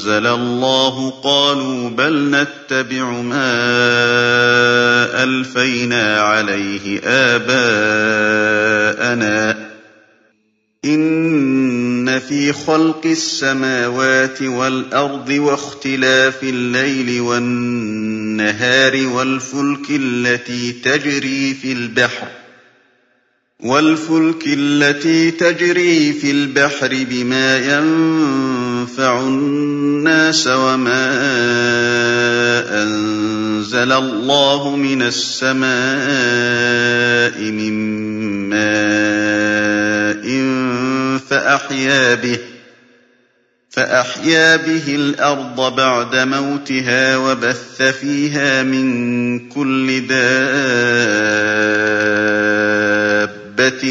أَنزَلَ اللَّهُ قَالُوا بَلْ نَتَّبِعُ مَا أَلْفَيْنَا عَلَيْهِ آبَاءَنَا ۚ إِنَّ فِي خَلْقِ السَّمَاوَاتِ وَالْأَرْضِ وَاخْتِلَافِ اللَّيْلِ وَالنَّهَارِ وَالْفُلْكِ الَّتِي تَجْرِي فِي الْبَحْرِ وَالْفُلْكِ الَّتِي تَجْرِي فِي الْبَحْرِ بِمَا يَنفَعُ النَّاسَ وَمَا أَنزَلَ اللَّهُ مِنَ السَّمَاءِ مِن مَّاءٍ فَأَحْيَا بِهِ الْأَرْضَ بَعْدَ مَوْتِهَا وَبَثَّ فِيهَا مِن كُلِّ دَابَّةٍ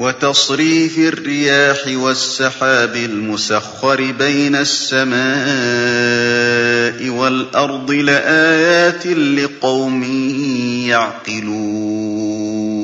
وَتَصْرِيفِ الرِّيَاحِ وَالسَّحَابِ الْمُسَخَّرِ بَيْنَ السَّمَاءِ وَالْأَرْضِ لَآيَاتٍ لِّقَوْمٍ يَعْقِلُونَ.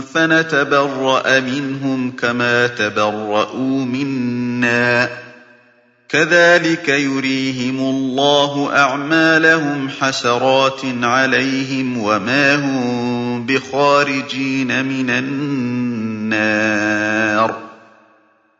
فَنَتَبَرَّأَ مِنْهُمْ كَمَا تَبَرَّءُوا مِنَّا ۗ. كَذَٰلِكَ يُرِيهِمُ اللَّهُ أَعْمَالَهُمْ حَسَرَاتٍ عَلَيْهِمْ وَمَا هُم بِخَارِجِينَ مِنَ النَّارِ.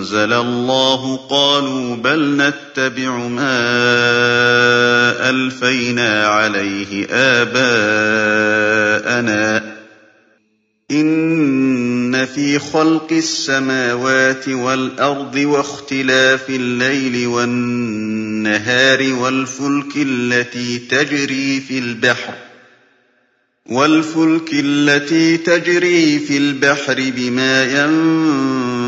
أَنزَلَ اللَّهُ قَالُوا بَلْ نَتَّبِعُ مَا أَلْفَيْنَا عَلَيْهِ آبَاءَنَا ۚ إِنَّ فِي خَلْقِ السَّمَاوَاتِ وَالْأَرْضِ وَاخْتِلَافِ اللَّيْلِ وَالنَّهَارِ وَالْفُلْكِ الَّتِي تَجْرِي فِي الْبَحْرِ وَالْفُلْكِ الَّتِي تَجْرِي فِي الْبَحْرِ بِمَا يَنفَعُ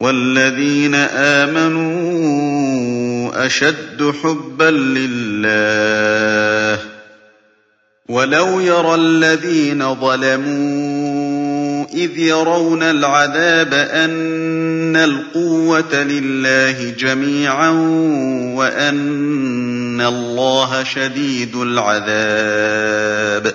وَالَّذِينَ آمَنُوا أَشَدُّ حُبًّا لِّلَّهِ ۗ وَلَوْ يَرَى الَّذِينَ ظَلَمُوا إِذْ يَرَوْنَ الْعَذَابَ أَنَّ الْقُوَّةَ لِلَّهِ جَمِيعًا وَأَنَّ اللَّهَ شَدِيدُ الْعَذَابِ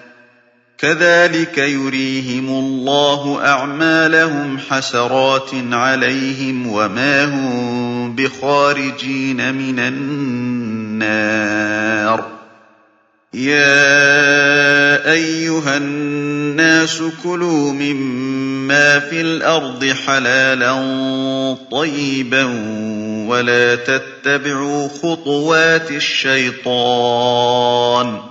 كَذَٰلِكَ يُرِيهِمُ اللَّهُ أَعْمَالَهُمْ حَسَرَاتٍ عَلَيْهِمْ وَمَا هُم بِخَارِجِينَ مِنَ النَّارِ. يَا أَيُّهَا النَّاسُ كُلُوا مِمَّا فِي الْأَرْضِ حَلَالًا طَيِّبًا وَلَا تَتَّبِعُوا خُطُوَاتِ الشَّيْطَانِ ۚ.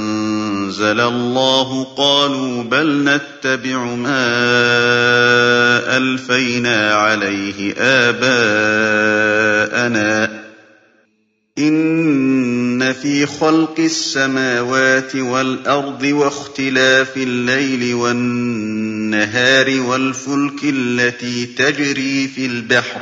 أَنزَلَ اللَّهُ قَالُوا بَلْ نَتَّبِعُ مَا أَلْفَيْنَا عَلَيْهِ آبَاءَنَا ۗ إِنَّ فِي خَلْقِ السَّمَاوَاتِ وَالْأَرْضِ وَاخْتِلَافِ اللَّيْلِ وَالنَّهَارِ وَالْفُلْكِ الَّتِي تَجْرِي فِي الْبَحْرِ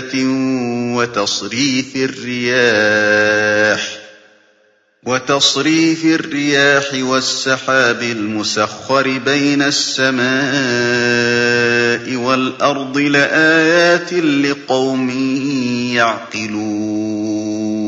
دَابَّةٍ وَتَصْرِيفِ الرِّيَاحِ وَالسَّحَابِ الْمُسَخَّرِ بَيْنَ السَّمَاءِ وَالْأَرْضِ لَآيَاتٍ لِّقَوْمٍ يَعْقِلُونَ.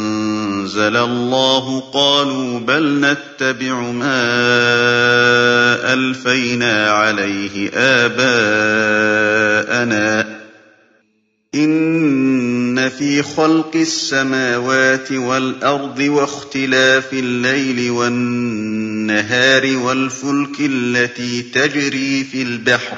أَنزَلَ اللَّهُ قَالُوا بَلْ نَتَّبِعُ مَا أَلْفَيْنَا عَلَيْهِ آبَاءَنَا ۗ إِنَّ فِي خَلْقِ السَّمَاوَاتِ وَالْأَرْضِ وَاخْتِلَافِ اللَّيْلِ وَالنَّهَارِ وَالْفُلْكِ الَّتِي تَجْرِي فِي الْبَحْرِ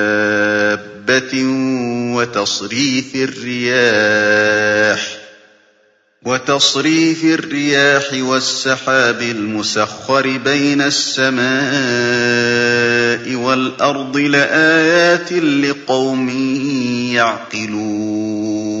دابة وتصريف الرياح وتصريف الرياح والسحاب المسخر بين السماء والأرض لآيات لقوم يعقلون.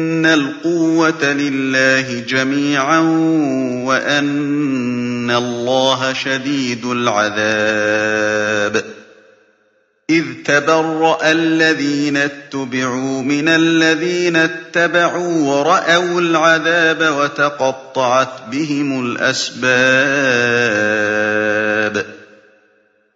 القوة لله جميعا وأن الله شديد العذاب. إذ تبرأ الذين اتبعوا من الذين اتبعوا ورأوا العذاب وتقطعت بهم الأسباب.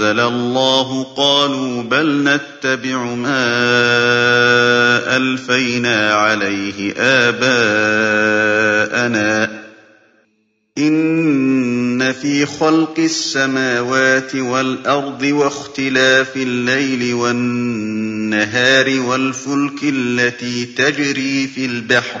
أَنزَلَ اللَّهُ قَالُوا بَلْ نَتَّبِعُ مَا أَلْفَيْنَا عَلَيْهِ آبَاءَنَا ۚ إِنَّ فِي خَلْقِ السَّمَاوَاتِ وَالْأَرْضِ وَاخْتِلَافِ اللَّيْلِ وَالنَّهَارِ وَالْفُلْكِ الَّتِي تَجْرِي فِي الْبَحْرِ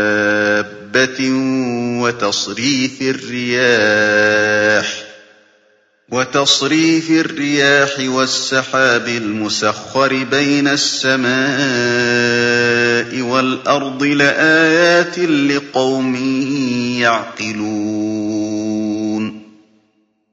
دَابَّةٍ وَتَصْرِيفِ الرِّيَاحِ وتصريف الرياح والسحاب المسخر بين السماء والأرض لآيات لقوم يعقلون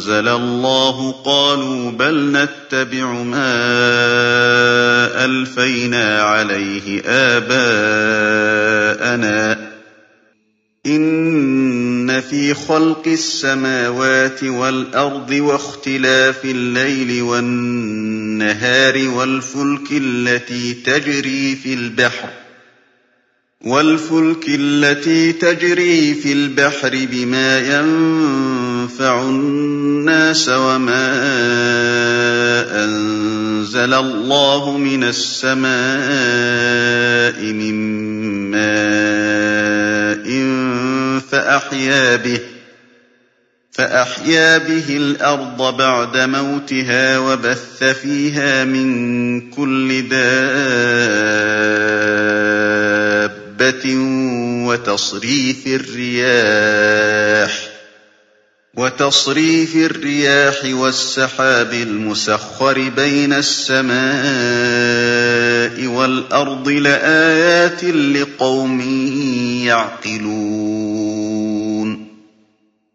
أَنزَلَ اللَّهُ قَالُوا بَلْ نَتَّبِعُ مَا أَلْفَيْنَا عَلَيْهِ آبَاءَنَا ۗ إِنَّ فِي خَلْقِ السَّمَاوَاتِ وَالْأَرْضِ وَاخْتِلَافِ اللَّيْلِ وَالنَّهَارِ وَالْفُلْكِ الَّتِي تَجْرِي فِي الْبَحْرِ وَالْفُلْكِ الَّتِي تَجْرِي فِي الْبَحْرِ بِمَا يَنفَعُ النَّاسَ وَمَا أَنزَلَ اللَّهُ مِنَ السَّمَاءِ مِن مَّاءٍ فَأَحْيَا بِهِ الْأَرْضَ بَعْدَ مَوْتِهَا وَبَثَّ فِيهَا مِن كُلِّ دَابَّةٍ وَتَصْرِيفِ الرِّيَاحِ وَالسَّحَابِ الْمُسَخَّرِ بَيْنَ السَّمَاءِ وَالْأَرْضِ لَآيَاتٍ لِّقَوْمٍ يَعْقِلُونَ.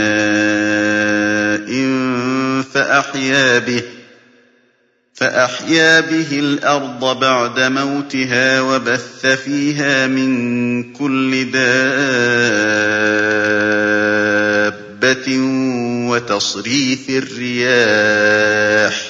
مَّاءٍ فَأَحْيَا بِهِ الْأَرْضَ بَعْدَ مَوْتِهَا وَبَثَّ فِيهَا مِن كُلِّ دَابَّةٍ وَتَصْرِيفِ الرِّيَاحِ.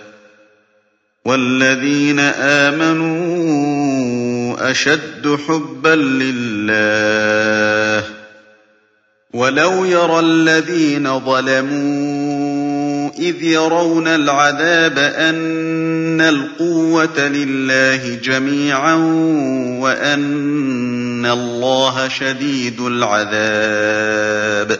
وَالَّذِينَ آمَنُوا أَشَدُّ حُبًّا لِّلَّهِ ۗ وَلَوْ يَرَى الَّذِينَ ظَلَمُوا إِذْ يَرَوْنَ الْعَذَابَ أَنَّ الْقُوَّةَ لِلَّهِ جَمِيعًا وَأَنَّ اللَّهَ شَدِيدُ الْعَذَابِ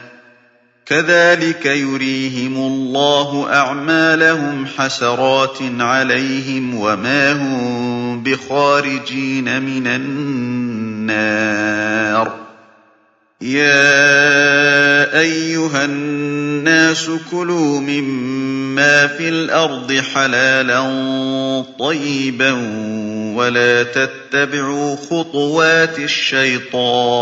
كذلك يريهم الله أعمالهم حسرات عليهم وما هم بخارجين من النار. يا أيها الناس كلوا مما في الأرض حلالا طيبا ولا تتبعوا خطوات الشيطان.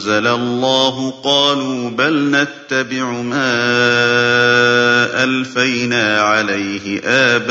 أنزل الله قالوا بل نتبع ما ألفينا عليه آباءنا